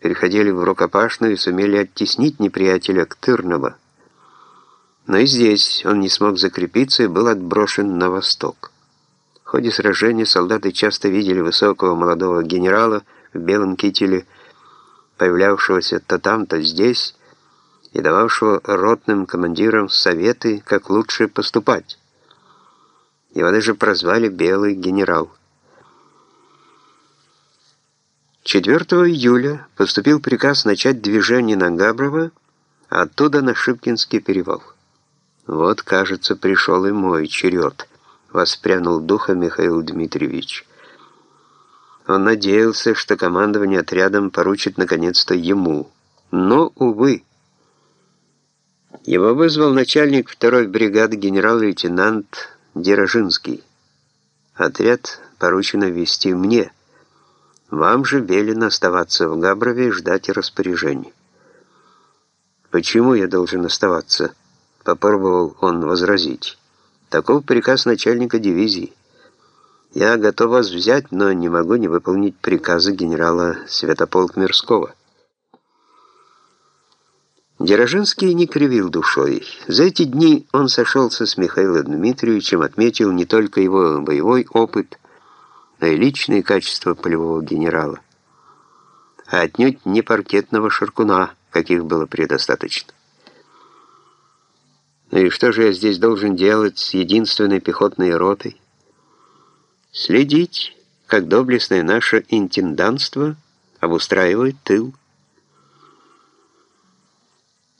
переходили в рукопашную и сумели оттеснить неприятеля к Тырново. Но и здесь он не смог закрепиться и был отброшен на восток. В ходе сражения солдаты часто видели высокого молодого генерала в белом кителе, появлявшегося то там, то здесь, и дававшего ротным командирам советы, как лучше поступать. Его даже прозвали «Белый генерал». 4 июля поступил приказ начать движение на Габрово, оттуда на Шипкинский перевал. Вот, кажется, пришел и мой черед, воспрянул духа Михаил Дмитриевич. Он надеялся, что командование отрядом поручит наконец-то ему. Но, увы, его вызвал начальник второй бригады генерал-лейтенант Дерожинский. Отряд поручено вести мне. Вам же велено оставаться в Габрове и ждать распоряжений. Почему я должен оставаться? Попробовал он возразить. Таков приказ начальника дивизии. Я готов вас взять, но не могу не выполнить приказы генерала Святополк Мирского. Дерожинский не кривил душой. За эти дни он сошелся с Михаилом Дмитриевичем, отметил не только его боевой опыт, но и личные качества полевого генерала, а отнюдь не паркетного шаркуна, каких было предостаточно. Ну и что же я здесь должен делать с единственной пехотной ротой? Следить, как доблестное наше интендантство обустраивает тыл.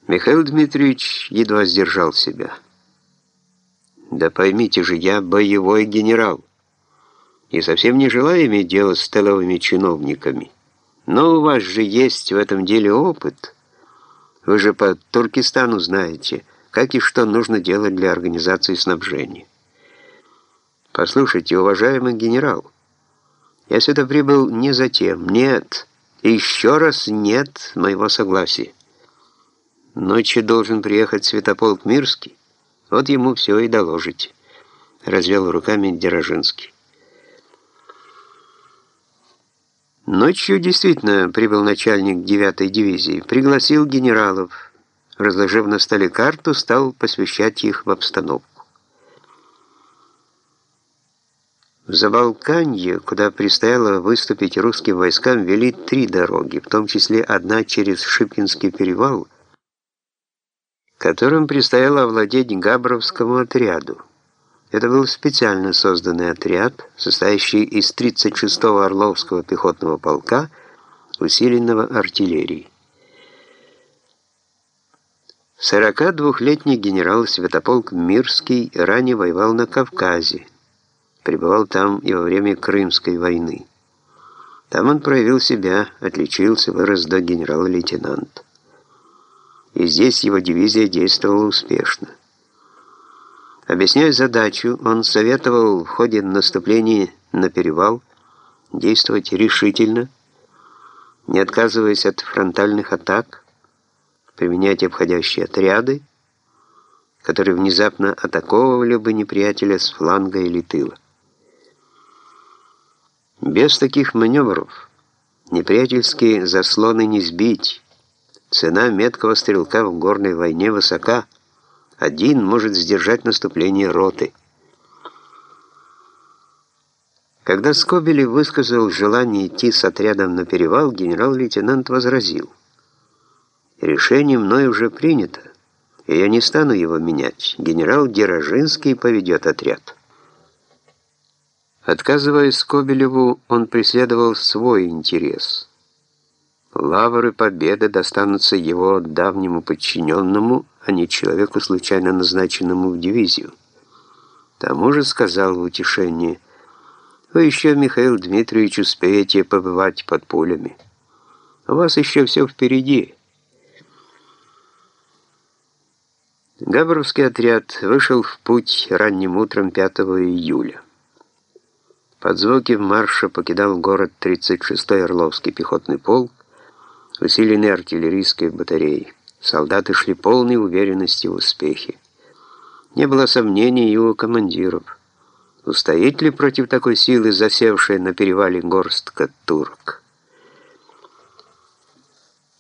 Михаил Дмитриевич едва сдержал себя. «Да поймите же, я боевой генерал и совсем не желаю иметь дело с тыловыми чиновниками. Но у вас же есть в этом деле опыт. Вы же по Туркестану знаете, как и что нужно делать для организации снабжения. Послушайте, уважаемый генерал, я сюда прибыл не за тем, нет, еще раз нет моего согласия. Ночью должен приехать Святополк Мирский. Вот ему все и доложить. Развел руками Дерожинский. Ночью действительно прибыл начальник 9-й дивизии. Пригласил генералов. Разложив на столе карту, стал посвящать их в обстановку. В Забалканье, куда предстояло выступить русским войскам, вели три дороги, в том числе одна через Шипкинский перевал – которым предстояло овладеть Габровскому отряду. Это был специально созданный отряд, состоящий из 36-го Орловского пехотного полка, усиленного артиллерией. 42-летний генерал Святополк Мирский ранее воевал на Кавказе, пребывал там и во время Крымской войны. Там он проявил себя, отличился, вырос до генерала-лейтенанта и здесь его дивизия действовала успешно. Объясняя задачу, он советовал в ходе наступления на перевал действовать решительно, не отказываясь от фронтальных атак, применять обходящие отряды, которые внезапно атаковывали бы неприятеля с фланга или тыла. Без таких маневров неприятельские заслоны не сбить, Цена меткого стрелка в горной войне высока. Один может сдержать наступление роты. Когда Скобелев высказал желание идти с отрядом на перевал, генерал-лейтенант возразил. «Решение мной уже принято, и я не стану его менять. Генерал Дерожинский поведет отряд». Отказывая Скобелеву, он преследовал свой интерес – Лавры победы достанутся его давнему подчиненному, а не человеку, случайно назначенному в дивизию. Тому же сказал в утешении, «Вы еще, Михаил Дмитриевич, успеете побывать под пулями. У вас еще все впереди». Габровский отряд вышел в путь ранним утром 5 июля. Под звуки марша покидал город 36-й Орловский пехотный полк, усиленной артиллерийской батареей. Солдаты шли полной уверенности в успехе. Не было сомнений и у командиров. Устоит ли против такой силы засевшая на перевале горстка турок?